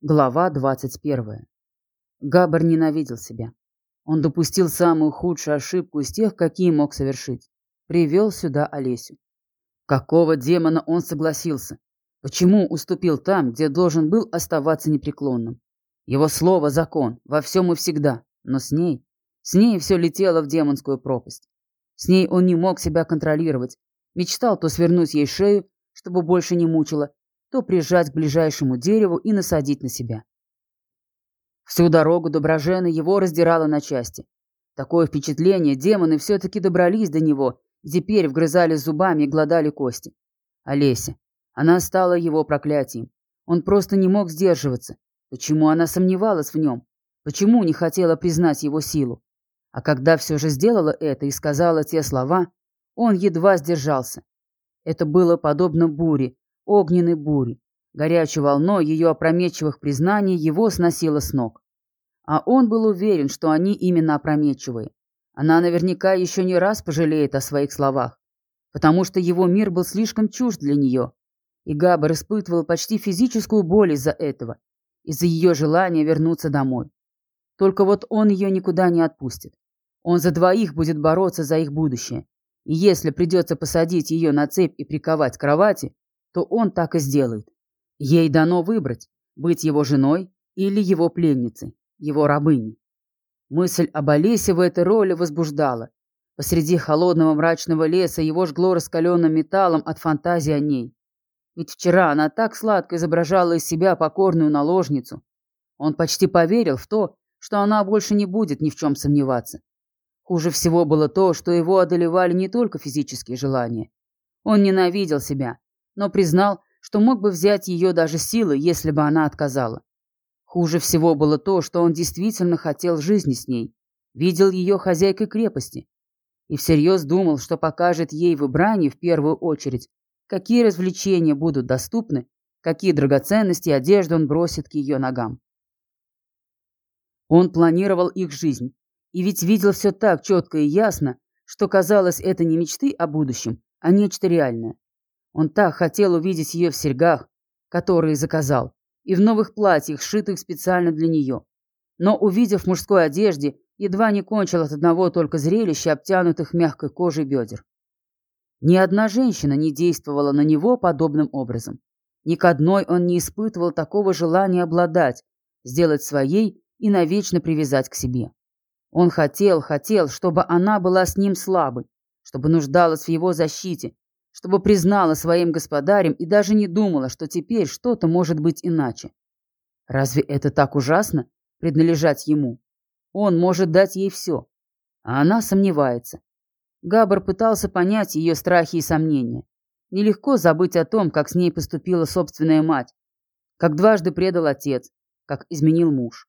Глава 21. Габар ненавидел себя. Он допустил самую худшую ошибку из тех, какие мог совершить. Привел сюда Олесю. Какого демона он согласился? Почему уступил там, где должен был оставаться непреклонным? Его слово – закон, во всем и всегда. Но с ней, с ней все летело в демонскую пропасть. С ней он не мог себя контролировать. Мечтал то свернуть ей шею, чтобы больше не мучила, то прижать к ближайшему дереву и насадить на себя. Всю дорогу до Брожены его раздирало на части. Такое впечатление, демоны все-таки добрались до него теперь вгрызали зубами и глодали кости. Олеся. Она стала его проклятием. Он просто не мог сдерживаться. Почему она сомневалась в нем? Почему не хотела признать его силу? А когда все же сделала это и сказала те слова, он едва сдержался. Это было подобно буре, огненной бури. Горячей волной ее опрометчивых признаний его сносило с ног. А он был уверен, что они именно опрометчивые. Она наверняка еще не раз пожалеет о своих словах, потому что его мир был слишком чужд для нее. И Габар испытывал почти физическую боль из-за этого, из-за ее желания вернуться домой. Только вот он ее никуда не отпустит. Он за двоих будет бороться за их будущее. И если придется посадить ее на цепь и приковать к кровати, то он так и сделает. Ей дано выбрать, быть его женой или его пленницей, его рабыней. Мысль об Олесе в этой роли возбуждала. Посреди холодного мрачного леса его жгло раскаленным металлом от фантазии о ней. Ведь вчера она так сладко изображала из себя покорную наложницу. Он почти поверил в то, что она больше не будет ни в чем сомневаться. Хуже всего было то, что его одолевали не только физические желания. Он ненавидел себя, но признал, что мог бы взять ее даже силой, если бы она отказала. Хуже всего было то, что он действительно хотел жизни с ней, видел ее хозяйкой крепости и всерьез думал, что покажет ей в Ибране в первую очередь, какие развлечения будут доступны, какие драгоценности и одежду он бросит к ее ногам. Он планировал их жизнь, и ведь видел все так четко и ясно, что казалось это не мечты о будущем, а нечто реальное. Он так хотел увидеть ее в серьгах, которые заказал, и в новых платьях, сшитых специально для нее. Но, увидев в мужской одежде, едва не кончил от одного только зрелища, обтянутых мягкой кожей бедер. Ни одна женщина не действовала на него подобным образом. Ни к одной он не испытывал такого желания обладать, сделать своей и навечно привязать к себе. Он хотел, хотел, чтобы она была с ним слабой, чтобы нуждалась в его защите, чтобы признала своим господарем и даже не думала, что теперь что-то может быть иначе. Разве это так ужасно, принадлежать ему? Он может дать ей все, а она сомневается. Габар пытался понять ее страхи и сомнения. Нелегко забыть о том, как с ней поступила собственная мать, как дважды предал отец, как изменил муж.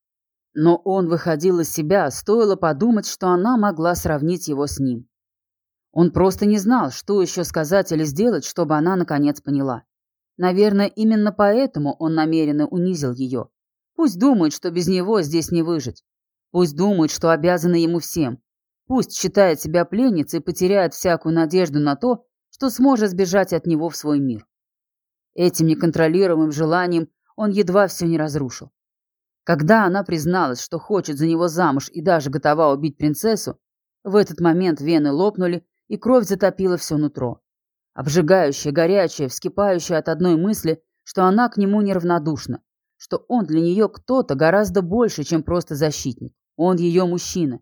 Но он выходил из себя, стоило подумать, что она могла сравнить его с ним. Он просто не знал, что еще сказать или сделать, чтобы она наконец поняла. Наверное, именно поэтому он намеренно унизил ее. Пусть думает, что без него здесь не выжить. Пусть думает, что обязана ему всем. Пусть считает себя пленницей и потеряет всякую надежду на то, что сможет сбежать от него в свой мир. Этим неконтролируемым желанием он едва все не разрушил. Когда она призналась, что хочет за него замуж и даже готова убить принцессу, в этот момент вены лопнули, и кровь затопила все нутро. Обжигающая, горячая, вскипающая от одной мысли, что она к нему неравнодушна, что он для нее кто-то гораздо больше, чем просто защитник. Он ее мужчина.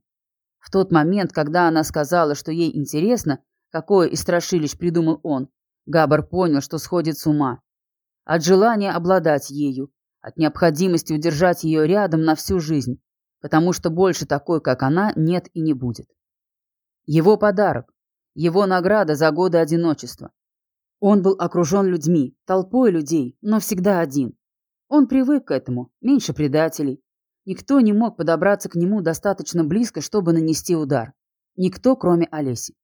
В тот момент, когда она сказала, что ей интересно, какое из страшилищ придумал он, Габар понял, что сходит с ума. От желания обладать ею, от необходимости удержать ее рядом на всю жизнь, потому что больше такой, как она, нет и не будет. Его подарок, его награда за годы одиночества. Он был окружен людьми, толпой людей, но всегда один. Он привык к этому, меньше предателей. Никто не мог подобраться к нему достаточно близко, чтобы нанести удар. Никто, кроме Олеси.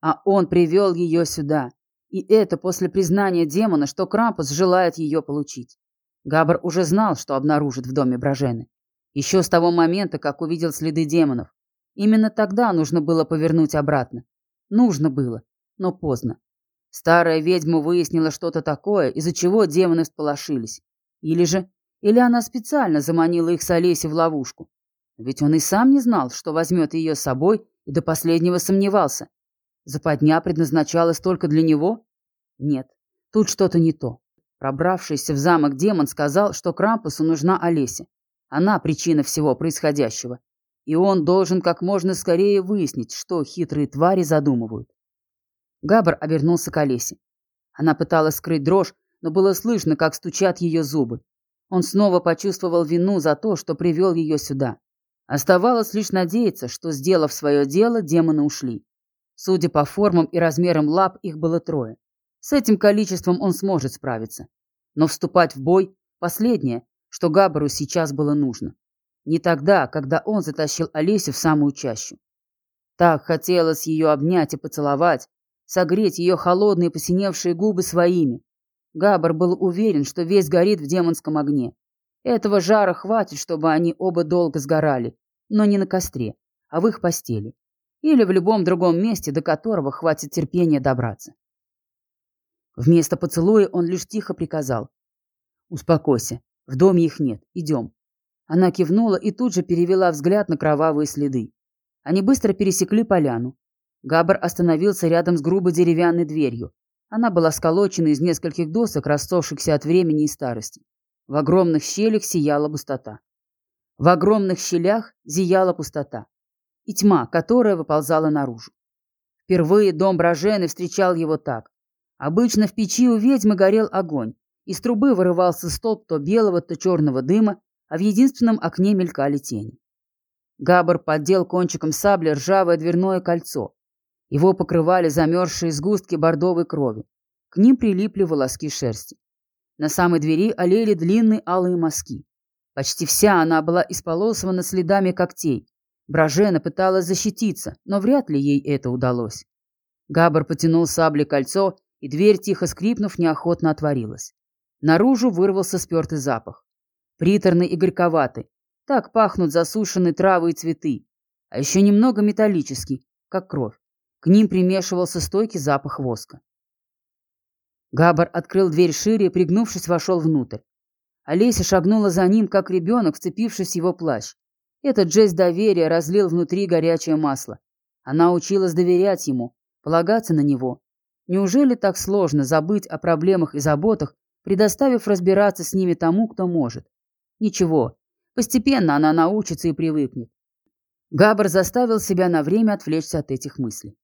А он привел ее сюда. И это после признания демона, что Крампус желает ее получить. Габр уже знал, что обнаружит в доме Брожены. Еще с того момента, как увидел следы демонов. Именно тогда нужно было повернуть обратно. Нужно было, но поздно. Старая ведьма выяснила что-то такое, из-за чего демоны всполошились. Или же, Или она специально заманила их с Олесей в ловушку? Ведь он и сам не знал, что возьмет ее с собой, и до последнего сомневался. Западня предназначалась только для него? Нет, тут что-то не то. Пробравшийся в замок демон сказал, что Крампусу нужна Олеся. Она причина всего происходящего. И он должен как можно скорее выяснить, что хитрые твари задумывают. Габр обернулся к Олесе. Она пыталась скрыть дрожь, но было слышно, как стучат ее зубы. Он снова почувствовал вину за то, что привел ее сюда. Оставалось лишь надеяться, что, сделав свое дело, демоны ушли. Судя по формам и размерам лап, их было трое. С этим количеством он сможет справиться. Но вступать в бой – последнее, что Габару сейчас было нужно. Не тогда, когда он затащил Олесю в самую чащу. Так хотелось ее обнять и поцеловать, согреть ее холодные посиневшие губы своими. Габар был уверен, что весь горит в демонском огне. Этого жара хватит, чтобы они оба долго сгорали, но не на костре, а в их постели. Или в любом другом месте, до которого хватит терпения добраться. Вместо поцелуя он лишь тихо приказал. «Успокойся, в доме их нет, идем». Она кивнула и тут же перевела взгляд на кровавые следы. Они быстро пересекли поляну. Габр остановился рядом с грубой деревянной дверью. Она была сколочена из нескольких досок, рассохшихся от времени и старости. В огромных щелях сияла пустота. В огромных щелях зияла пустота. И тьма, которая выползала наружу. Впервые дом Брожены встречал его так. Обычно в печи у ведьмы горел огонь. Из трубы вырывался столб то белого, то черного дыма, а в единственном окне мелькали тени. Габар поддел кончиком сабли ржавое дверное кольцо. Его покрывали замерзшие сгустки бордовой крови. К ним прилипли волоски шерсти. На самой двери олели длинные алые мазки. Почти вся она была исполосована следами когтей. Бражена пыталась защититься, но вряд ли ей это удалось. Габар потянул сабли кольцо, и дверь, тихо скрипнув, неохотно отворилась. Наружу вырвался спертый запах приторный и горьковатый. Так пахнут засушенные травы и цветы. А еще немного металлический, как кровь. К ним примешивался стойкий запах воска. Габар открыл дверь шире и, пригнувшись, вошел внутрь. Олеся шагнула за ним, как ребенок, вцепившись в его плащ. Этот жест доверия разлил внутри горячее масло. Она училась доверять ему, полагаться на него. Неужели так сложно забыть о проблемах и заботах, предоставив разбираться с ними тому, кто может? Ничего, постепенно она научится и привыкнет. Габр заставил себя на время отвлечься от этих мыслей.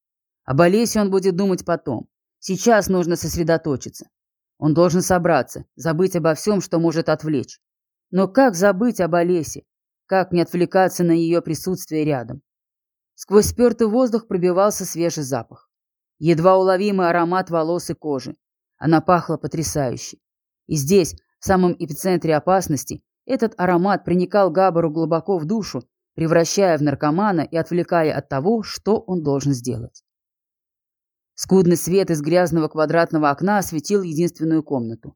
Об Олесе он будет думать потом. Сейчас нужно сосредоточиться. Он должен собраться, забыть обо всем, что может отвлечь. Но как забыть об Олесе? Как не отвлекаться на ее присутствие рядом? Сквозь спертый воздух пробивался свежий запах. Едва уловимый аромат волос и кожи. Она пахла потрясающе. И здесь, в самом эпицентре опасности, этот аромат проникал Габару глубоко в душу, превращая в наркомана и отвлекая от того, что он должен сделать. Скудный свет из грязного квадратного окна осветил единственную комнату.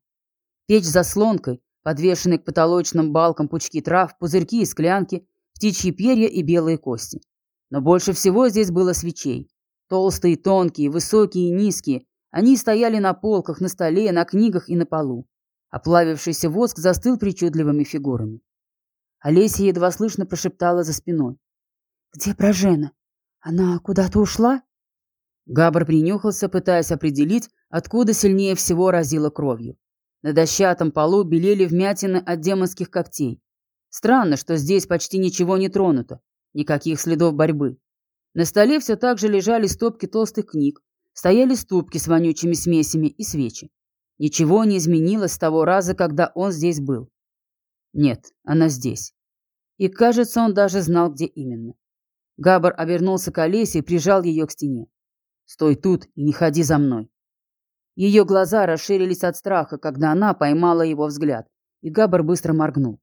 Печь с заслонкой, подвешенные к потолочным балкам пучки трав, пузырьки и склянки, птичьи перья и белые кости. Но больше всего здесь было свечей. Толстые, тонкие, высокие и низкие. Они стояли на полках, на столе, на книгах и на полу. Оплавившийся воск застыл причудливыми фигурами. Олеся едва слышно прошептала за спиной. «Где Брожена? Она куда-то ушла?» Габр принюхался, пытаясь определить, откуда сильнее всего разило кровью. На дощатом полу белели вмятины от демонских когтей. Странно, что здесь почти ничего не тронуто, никаких следов борьбы. На столе все так же лежали стопки толстых книг, стояли ступки с вонючими смесями и свечи. Ничего не изменилось с того раза, когда он здесь был. Нет, она здесь. И, кажется, он даже знал, где именно. Габар обернулся к Олесе и прижал ее к стене. «Стой тут и не ходи за мной». Ее глаза расширились от страха, когда она поймала его взгляд, и Габар быстро моргнул.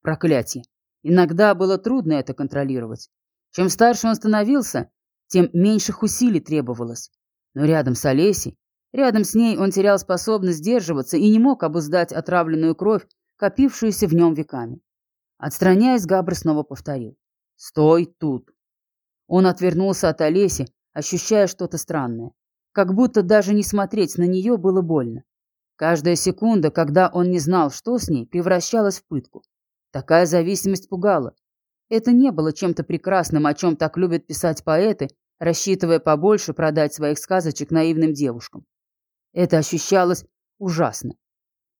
Проклятие. Иногда было трудно это контролировать. Чем старше он становился, тем меньших усилий требовалось. Но рядом с Олесей Рядом с ней он терял способность сдерживаться и не мог обуздать отравленную кровь, копившуюся в нем веками. Отстраняясь, Габр снова повторил. «Стой тут!» Он отвернулся от Олеси, ощущая что-то странное. Как будто даже не смотреть на нее было больно. Каждая секунда, когда он не знал, что с ней, превращалась в пытку. Такая зависимость пугала. Это не было чем-то прекрасным, о чем так любят писать поэты, рассчитывая побольше продать своих сказочек наивным девушкам. Это ощущалось ужасно.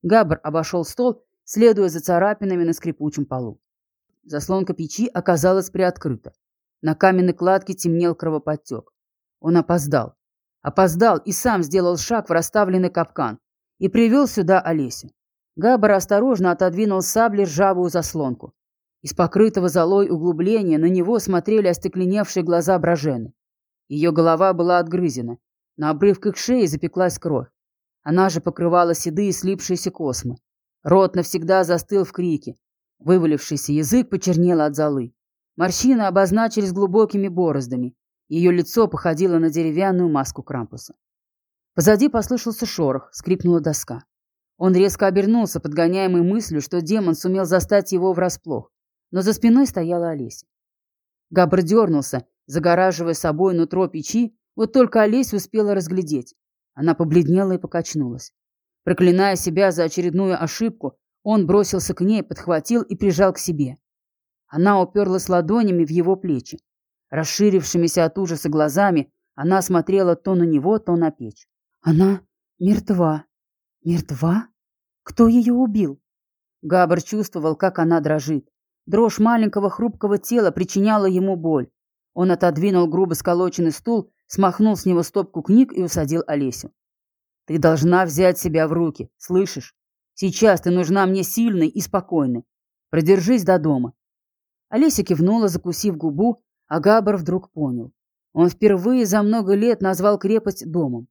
Габр обошел стол, следуя за царапинами на скрипучем полу. Заслонка печи оказалась приоткрыта. На каменной кладке темнел кровоподтек. Он опоздал. Опоздал и сам сделал шаг в расставленный капкан и привел сюда Олесю. Габар осторожно отодвинул сабли ржавую заслонку. Из покрытого золой углубления на него смотрели остекленевшие глаза Брожены. Ее голова была отгрызена. На обрывках шеи запеклась кровь. Она же покрывала седые слипшиеся космы. Рот навсегда застыл в крике. Вывалившийся язык почернел от золы. Морщины обозначились глубокими бороздами. Ее лицо походило на деревянную маску Крампуса. Позади послышался шорох, скрипнула доска. Он резко обернулся, подгоняемый мыслью, что демон сумел застать его врасплох. Но за спиной стояла Олеся. Габр дернулся, загораживая собой нутро печи, вот только Олеся успела разглядеть. Она побледнела и покачнулась. Проклиная себя за очередную ошибку, он бросился к ней, подхватил и прижал к себе. Она уперлась ладонями в его плечи. Расширившимися от ужаса глазами она смотрела то на него, то на печь. Она мертва. Мертва? Кто ее убил? Габр чувствовал, как она дрожит. Дрожь маленького хрупкого тела причиняла ему боль. Он отодвинул грубо сколоченный стул, смахнул с него стопку книг и усадил Олесю. «Ты должна взять себя в руки, слышишь? Сейчас ты нужна мне сильной и спокойной. Продержись до дома». Олеся кивнула, закусив губу, а Габр вдруг понял. Он впервые за много лет назвал крепость домом.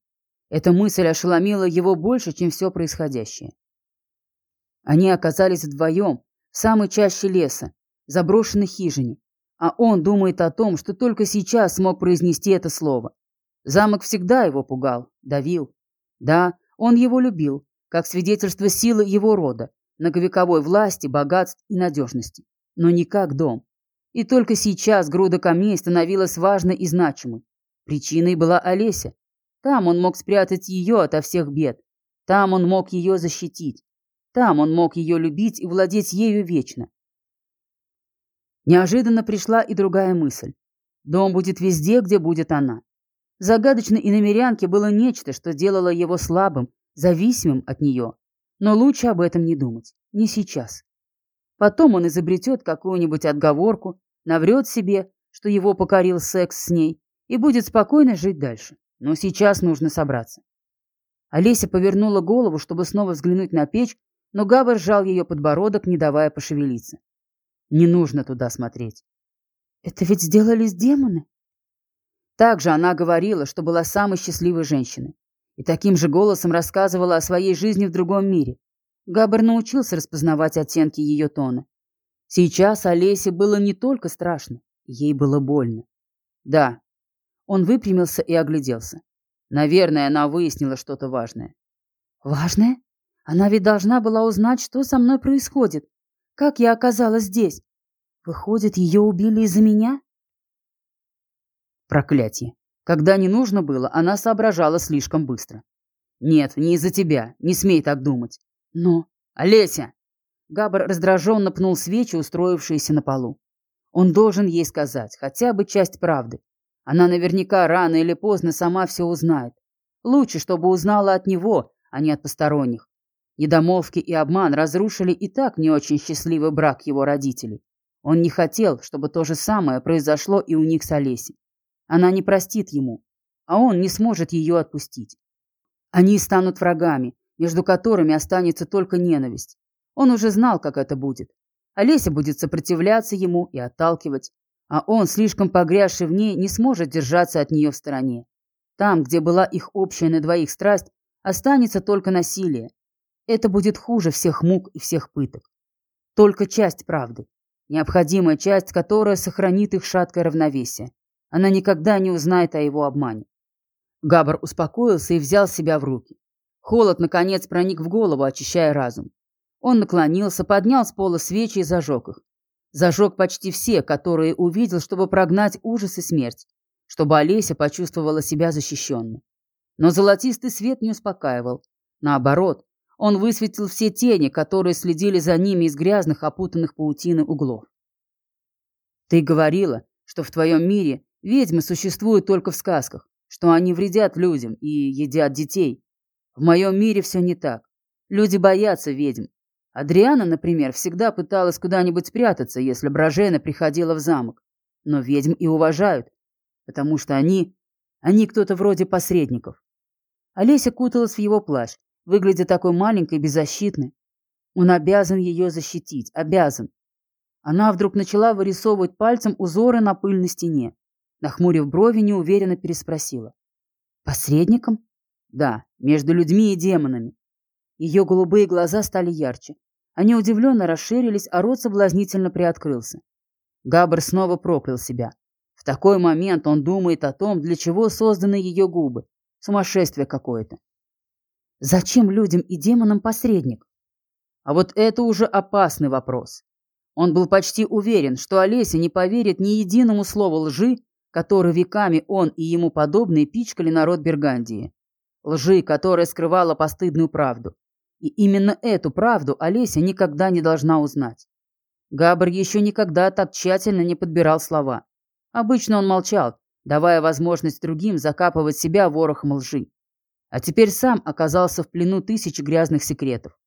Эта мысль ошеломила его больше, чем все происходящее. Они оказались вдвоем, в самой чаще леса, заброшенной хижине, а он думает о том, что только сейчас смог произнести это слово. Замок всегда его пугал, давил. Да, он его любил, как свидетельство силы его рода, многовековой власти, богатств и надежности, но не как дом. И только сейчас груда камней становилась важной и значимой. Причиной была Олеся. Там он мог спрятать ее ото всех бед. Там он мог ее защитить. Там он мог ее любить и владеть ею вечно. Неожиданно пришла и другая мысль. Дом будет везде, где будет она. Загадочной иномерянке было нечто, что делало его слабым, зависимым от нее. Но лучше об этом не думать. Не сейчас. Потом он изобретет какую-нибудь отговорку, наврет себе, что его покорил секс с ней, и будет спокойно жить дальше. Но сейчас нужно собраться. Олеся повернула голову, чтобы снова взглянуть на печь, но Габар сжал ее подбородок, не давая пошевелиться. Не нужно туда смотреть. Это ведь сделались демоны? Также она говорила, что была самой счастливой женщиной. И таким же голосом рассказывала о своей жизни в другом мире. Габар научился распознавать оттенки ее тона. Сейчас Олесе было не только страшно, ей было больно. Да. Он выпрямился и огляделся. Наверное, она выяснила что-то важное. Важное? Она ведь должна была узнать, что со мной происходит. Как я оказалась здесь? Выходит, ее убили из-за меня? Проклятие. Когда не нужно было, она соображала слишком быстро. Нет, не из-за тебя. Не смей так думать. Но... Олеся! Габр раздраженно пнул свечи, устроившиеся на полу. Он должен ей сказать хотя бы часть правды. Она наверняка рано или поздно сама все узнает. Лучше, чтобы узнала от него, а не от посторонних. Недомолвки и обман разрушили и так не очень счастливый брак его родителей. Он не хотел, чтобы то же самое произошло и у них с Олесей. Она не простит ему, а он не сможет ее отпустить. Они станут врагами, между которыми останется только ненависть. Он уже знал, как это будет. Олеся будет сопротивляться ему и отталкивать, а он, слишком погрязший в ней, не сможет держаться от нее в стороне. Там, где была их общая на двоих страсть, останется только насилие. Это будет хуже всех мук и всех пыток. Только часть правды. Необходимая часть, которая сохранит их шаткое равновесие. Она никогда не узнает о его обмане. Габр успокоился и взял себя в руки. Холод, наконец, проник в голову, очищая разум. Он наклонился, поднял с пола свечи и зажег их. Зажег почти все, которые увидел, чтобы прогнать ужас и смерть, чтобы Олеся почувствовала себя защищенной. Но золотистый свет не успокаивал. Наоборот, Он высветил все тени, которые следили за ними из грязных, опутанных паутины углов. Ты говорила, что в твоем мире ведьмы существуют только в сказках, что они вредят людям и едят детей. В моем мире все не так. Люди боятся ведьм. Адриана, например, всегда пыталась куда-нибудь спрятаться, если Бражена приходила в замок. Но ведьм и уважают, потому что они... Они кто-то вроде посредников. Олеся куталась в его плащ, выглядя такой маленькой и беззащитной. Он обязан ее защитить, обязан. Она вдруг начала вырисовывать пальцем узоры на пыльной стене. Нахмурив брови, неуверенно переспросила. «Посредником?» «Да, между людьми и демонами». Ее голубые глаза стали ярче. Они удивленно расширились, а рот соблазнительно приоткрылся. Габр снова проклял себя. В такой момент он думает о том, для чего созданы ее губы. Сумасшествие какое-то. Зачем людям и демонам посредник? А вот это уже опасный вопрос. Он был почти уверен, что Олеся не поверит ни единому слову лжи, который веками он и ему подобные пичкали народ Бергандии. Лжи, которая скрывала постыдную правду. И именно эту правду Олеся никогда не должна узнать. Габр еще никогда так тщательно не подбирал слова. Обычно он молчал, давая возможность другим закапывать себя ворохом лжи. А теперь сам оказался в плену тысячи грязных секретов.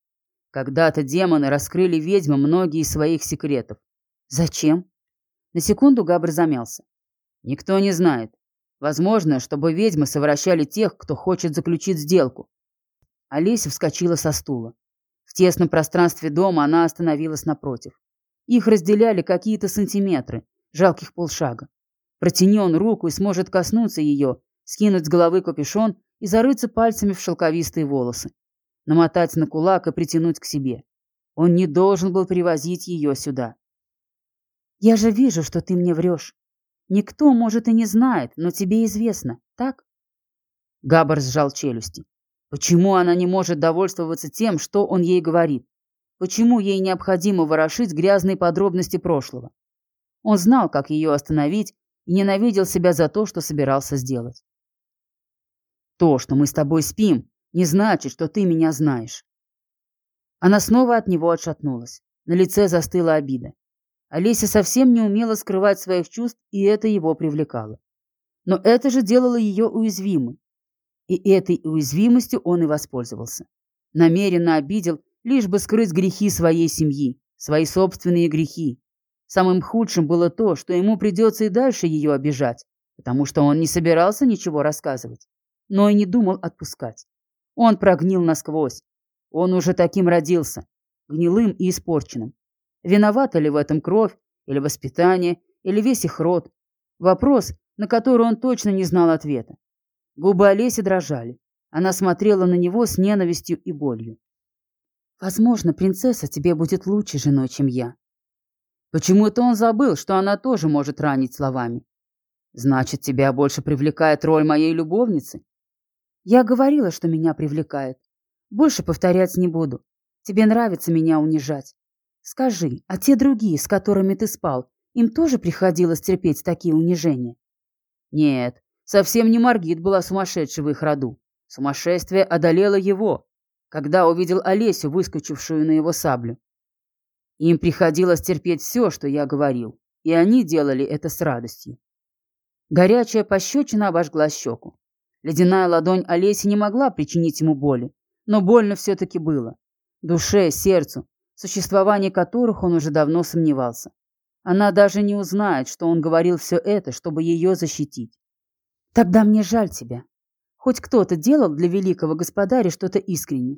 Когда-то демоны раскрыли ведьмам многие из своих секретов. Зачем? На секунду Габр замялся. Никто не знает. Возможно, чтобы ведьмы совращали тех, кто хочет заключить сделку. Олеся вскочила со стула. В тесном пространстве дома она остановилась напротив. Их разделяли какие-то сантиметры, жалких полшага. Протяни он руку и сможет коснуться ее, скинуть с головы капюшон и зарыться пальцами в шелковистые волосы. Намотать на кулак и притянуть к себе. Он не должен был привозить ее сюда. «Я же вижу, что ты мне врешь. Никто, может, и не знает, но тебе известно, так?» Габар сжал челюсти. Почему она не может довольствоваться тем, что он ей говорит? Почему ей необходимо ворошить грязные подробности прошлого? Он знал, как ее остановить, и ненавидел себя за то, что собирался сделать. То, что мы с тобой спим, не значит, что ты меня знаешь. Она снова от него отшатнулась. На лице застыла обида. Олеся совсем не умела скрывать своих чувств, и это его привлекало. Но это же делало ее уязвимой. И этой уязвимостью он и воспользовался. Намеренно обидел, лишь бы скрыть грехи своей семьи, свои собственные грехи. Самым худшим было то, что ему придется и дальше ее обижать, потому что он не собирался ничего рассказывать, но и не думал отпускать. Он прогнил насквозь. Он уже таким родился, гнилым и испорченным. Виновата ли в этом кровь, или воспитание, или весь их род? Вопрос, на который он точно не знал ответа. Губы Олеси дрожали. Она смотрела на него с ненавистью и болью. «Возможно, принцесса тебе будет лучше женой, чем я». Почему-то он забыл, что она тоже может ранить словами. «Значит, тебя больше привлекает роль моей любовницы?» «Я говорила, что меня привлекает. Больше повторять не буду. Тебе нравится меня унижать. Скажи, а те другие, с которыми ты спал, им тоже приходилось терпеть такие унижения?» «Нет, Совсем не Маргит была сумасшедшей в их роду. Сумасшествие одолело его, когда увидел Олесю, выскочившую на его саблю. Им приходилось терпеть все, что я говорил, и они делали это с радостью. Горячая пощечина обожгла щеку. Ледяная ладонь Олеси не могла причинить ему боли, но больно все-таки было. Душе, сердцу, существование которых он уже давно сомневался. Она даже не узнает, что он говорил все это, чтобы ее защитить. Тогда мне жаль тебя. Хоть кто-то делал для великого господаря что-то искренне.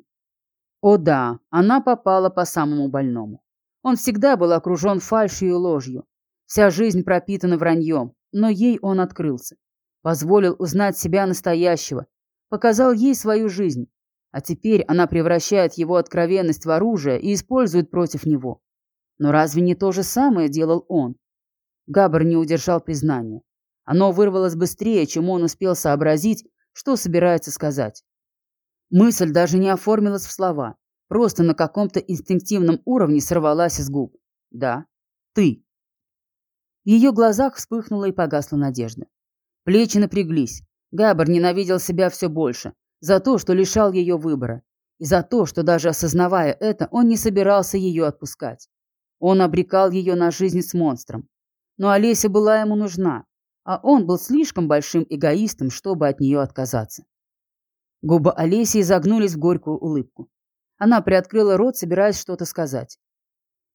О да, она попала по самому больному. Он всегда был окружен фальшью и ложью. Вся жизнь пропитана враньем, но ей он открылся. Позволил узнать себя настоящего, показал ей свою жизнь. А теперь она превращает его откровенность в оружие и использует против него. Но разве не то же самое делал он? Габр не удержал признания. Оно вырвалось быстрее, чем он успел сообразить, что собирается сказать. Мысль даже не оформилась в слова, просто на каком-то инстинктивном уровне сорвалась из губ. «Да, ты». В ее глазах вспыхнула и погасла надежда. Плечи напряглись. Габар ненавидел себя все больше за то, что лишал ее выбора. И за то, что даже осознавая это, он не собирался ее отпускать. Он обрекал ее на жизнь с монстром. Но Олеся была ему нужна, а он был слишком большим эгоистом, чтобы от нее отказаться. Губы Олеси изогнулись в горькую улыбку. Она приоткрыла рот, собираясь что-то сказать.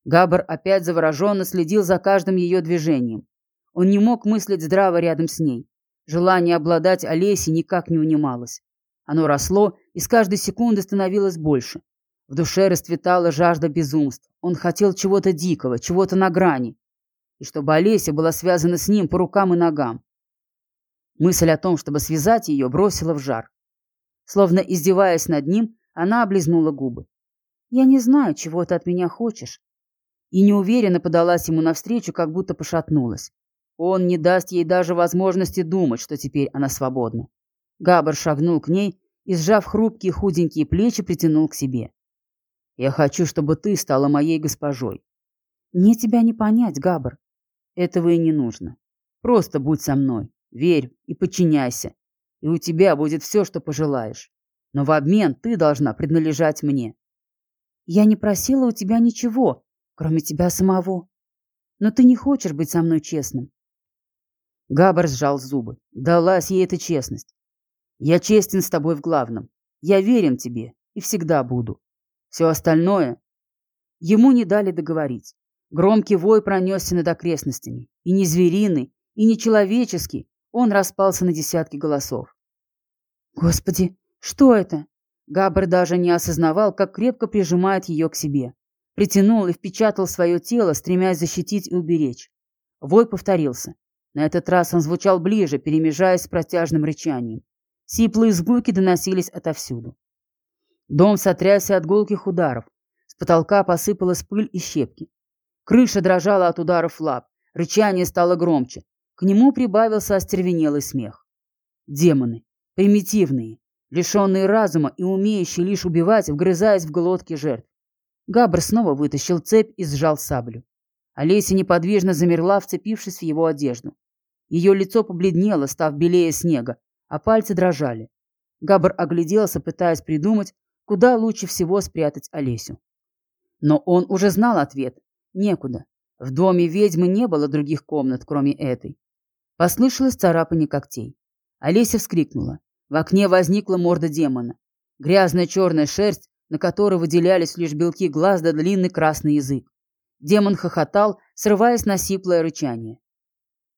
Габар опять завороженно следил за каждым ее движением. Он не мог мыслить здраво рядом с ней. Желание обладать Олесей никак не унималось. Оно росло и с каждой секунды становилось больше. В душе расцветала жажда безумств. Он хотел чего-то дикого, чего-то на грани. И чтобы Олеся была связана с ним по рукам и ногам. Мысль о том, чтобы связать ее, бросила в жар. Словно издеваясь над ним, она облизнула губы. «Я не знаю, чего ты от меня хочешь». И неуверенно подалась ему навстречу, как будто пошатнулась. Он не даст ей даже возможности думать, что теперь она свободна. Габар шагнул к ней и, сжав хрупкие худенькие плечи, притянул к себе. «Я хочу, чтобы ты стала моей госпожой». «Мне тебя не понять, Габар». «Этого и не нужно. Просто будь со мной, верь и подчиняйся, и у тебя будет все, что пожелаешь. Но в обмен ты должна принадлежать мне. Я не просила у тебя ничего, кроме тебя самого. Но ты не хочешь быть со мной честным. Габар сжал зубы. Далась ей эта честность. Я честен с тобой в главном. Я верен тебе и всегда буду. Все остальное... Ему не дали договорить. Громкий вой пронесся над окрестностями. И не звериный, и не человеческий. Он распался на десятки голосов. Господи, что это? Габр даже не осознавал, как крепко прижимает ее к себе. Притянул и впечатал свое тело, стремясь защитить и уберечь. Вой повторился. На этот раз он звучал ближе, перемежаясь с протяжным рычанием. Сиплые звуки доносились отовсюду. Дом сотрясся от гулких ударов. С потолка посыпалась пыль и щепки. Крыша дрожала от ударов лап. Рычание стало громче. К нему прибавился остервенелый смех. Демоны примитивные, лишенные разума и умеющие лишь убивать, вгрызаясь в глотки жертв. Габр снова вытащил цепь и сжал саблю. Олеся неподвижно замерла, вцепившись в его одежду. Ее лицо побледнело, став белее снега, а пальцы дрожали. Габр огляделся, пытаясь придумать, куда лучше всего спрятать Олесю. Но он уже знал ответ. Некуда. В доме ведьмы не было других комнат, кроме этой. Послышалось царапание когтей. Олеся вскрикнула. В окне возникла морда демона. Грязная черная шерсть, на которой выделялись лишь белки глаз да длинный красный язык. Демон хохотал, срываясь на сиплое рычание.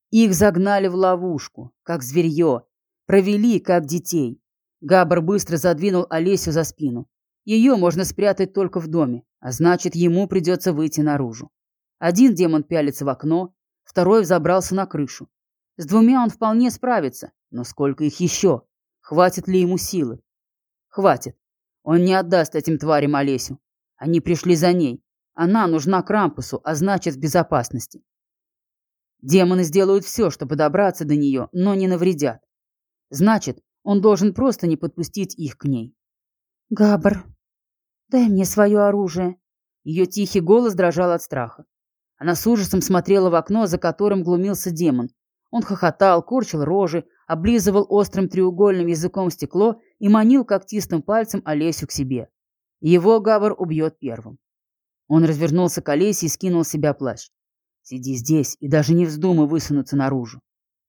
Их загнали в ловушку, как зверье, провели, как детей. Габр быстро задвинул Олесю за спину. Ее можно спрятать только в доме, а значит, ему придется выйти наружу. Один демон пялится в окно, второй взобрался на крышу. С двумя он вполне справится, но сколько их еще? Хватит ли ему силы? Хватит. Он не отдаст этим тварям Олесю. Они пришли за ней. Она нужна Крампусу, а значит в безопасности. Демоны сделают все, чтобы добраться до нее, но не навредят. Значит, он должен просто не подпустить их к ней. Габр, дай мне свое оружие. Ее тихий голос дрожал от страха. Она с ужасом смотрела в окно, за которым глумился демон. Он хохотал, корчил рожи, облизывал острым треугольным языком стекло и манил когтистым пальцем Олесю к себе. Его Габар убьет первым. Он развернулся к Олесе и скинул с себя плащ. «Сиди здесь и даже не вздумай высунуться наружу.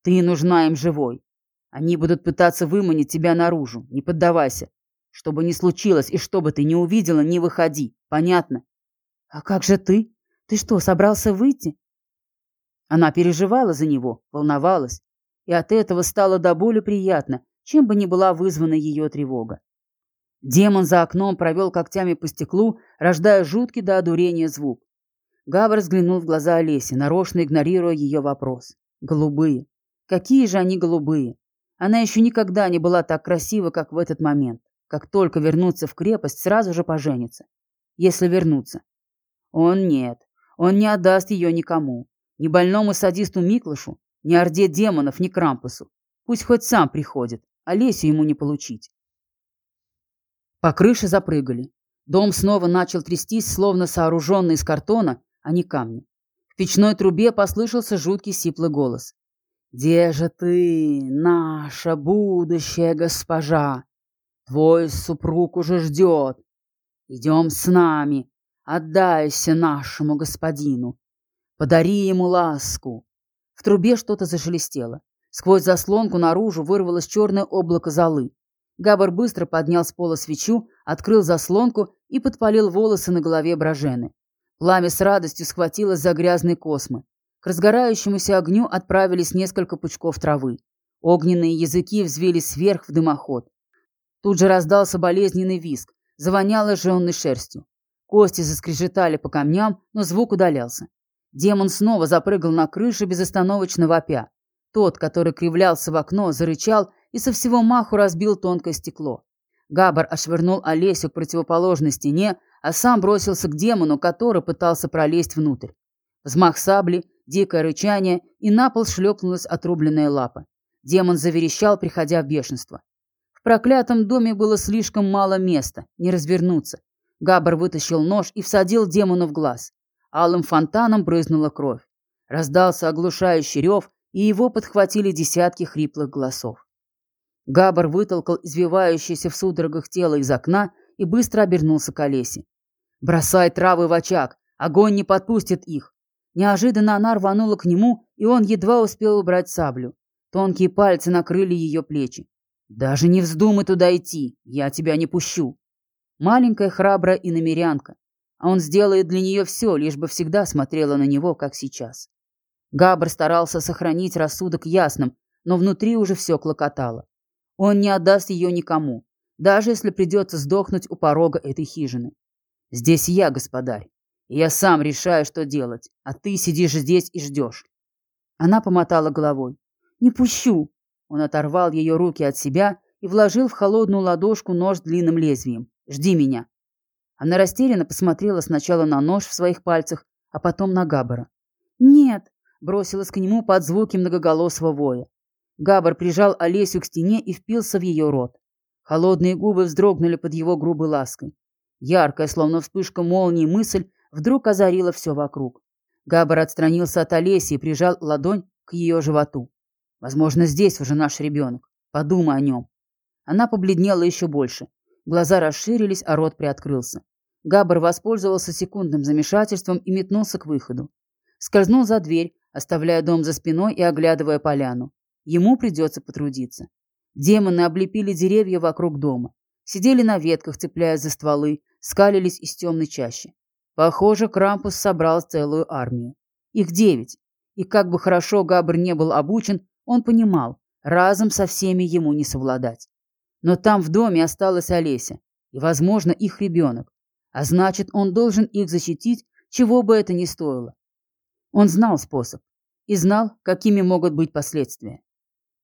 Ты нужна им живой. Они будут пытаться выманить тебя наружу. Не поддавайся. Что бы ни случилось и что бы ты не увидела, не выходи. Понятно?» «А как же ты? Ты что, собрался выйти?» Она переживала за него, волновалась и от этого стало до боли приятно, чем бы ни была вызвана ее тревога. Демон за окном провел когтями по стеклу, рождая жуткий до одурения звук. Габр взглянул в глаза Олеси, нарочно игнорируя ее вопрос. Голубые. Какие же они голубые? Она еще никогда не была так красива, как в этот момент. Как только вернуться в крепость, сразу же поженится. Если вернуться. Он нет. Он не отдаст ее никому. Ни больному садисту Миклышу, ни Орде демонов, ни Крампусу. Пусть хоть сам приходит, а Лесю ему не получить. По крыше запрыгали. Дом снова начал трястись, словно сооруженный из картона, а не камня. В печной трубе послышался жуткий сиплый голос. «Где же ты, наша будущая госпожа? Твой супруг уже ждет. Идем с нами, отдайся нашему господину, подари ему ласку. В трубе что-то зашелестело. Сквозь заслонку наружу вырвалось черное облако золы. Габар быстро поднял с пола свечу, открыл заслонку и подпалил волосы на голове Брожены. Пламя с радостью схватилось за грязные космы. К разгорающемуся огню отправились несколько пучков травы. Огненные языки взвелись вверх в дымоход. Тут же раздался болезненный визг, завоняло жженной шерстью. Кости заскрежетали по камням, но звук удалялся. Демон снова запрыгал на крышу безостановочно вопя. Тот, который кривлялся в окно, зарычал и со всего маху разбил тонкое стекло. Габар ошвырнул Олесю к противоположной стене, а сам бросился к демону, который пытался пролезть внутрь. Взмах сабли, дикое рычание, и на пол шлепнулась отрубленная лапа. Демон заверещал, приходя в бешенство. В проклятом доме было слишком мало места, не развернуться. Габар вытащил нож и всадил демону в глаз. Алым фонтаном брызнула кровь. Раздался оглушающий рев, и его подхватили десятки хриплых голосов. Габар вытолкал извивающееся в судорогах тело из окна и быстро обернулся к Олесе. «Бросай травы в очаг! Огонь не подпустит их!» Неожиданно она рванула к нему, и он едва успел убрать саблю. Тонкие пальцы накрыли ее плечи. «Даже не вздумай туда идти, я тебя не пущу!» Маленькая, храбрая и намерянка. А он сделает для нее все, лишь бы всегда смотрела на него, как сейчас. Габр старался сохранить рассудок ясным, но внутри уже все клокотало. Он не отдаст ее никому, даже если придется сдохнуть у порога этой хижины. Здесь я, господарь. Я сам решаю, что делать, а ты сидишь здесь и ждешь. Она помотала головой. «Не пущу!» Он оторвал ее руки от себя и вложил в холодную ладошку нож длинным лезвием. «Жди меня!» Она растерянно посмотрела сначала на нож в своих пальцах, а потом на Габбара. «Нет!» — бросилась к нему под звуки многоголосого воя. Габар прижал Олесю к стене и впился в ее рот. Холодные губы вздрогнули под его грубой лаской. Яркая, словно вспышка молнии, мысль вдруг озарила все вокруг. Габар отстранился от Олеси и прижал ладонь к ее животу. «Возможно, здесь уже наш ребенок. Подумай о нем». Она побледнела еще больше. Глаза расширились, а рот приоткрылся. Габар воспользовался секундным замешательством и метнулся к выходу. Скользнул за дверь, оставляя дом за спиной и оглядывая поляну. Ему придется потрудиться. Демоны облепили деревья вокруг дома. Сидели на ветках, цепляясь за стволы, скалились из темной чащи. Похоже, Крампус собрал целую армию. Их девять. И как бы хорошо Габр не был обучен, он понимал, разом со всеми ему не совладать. Но там в доме осталась Олеся, и, возможно, их ребенок. А значит, он должен их защитить, чего бы это ни стоило. Он знал способ и знал, какими могут быть последствия.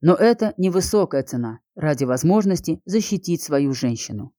Но это невысокая цена ради возможности защитить свою женщину.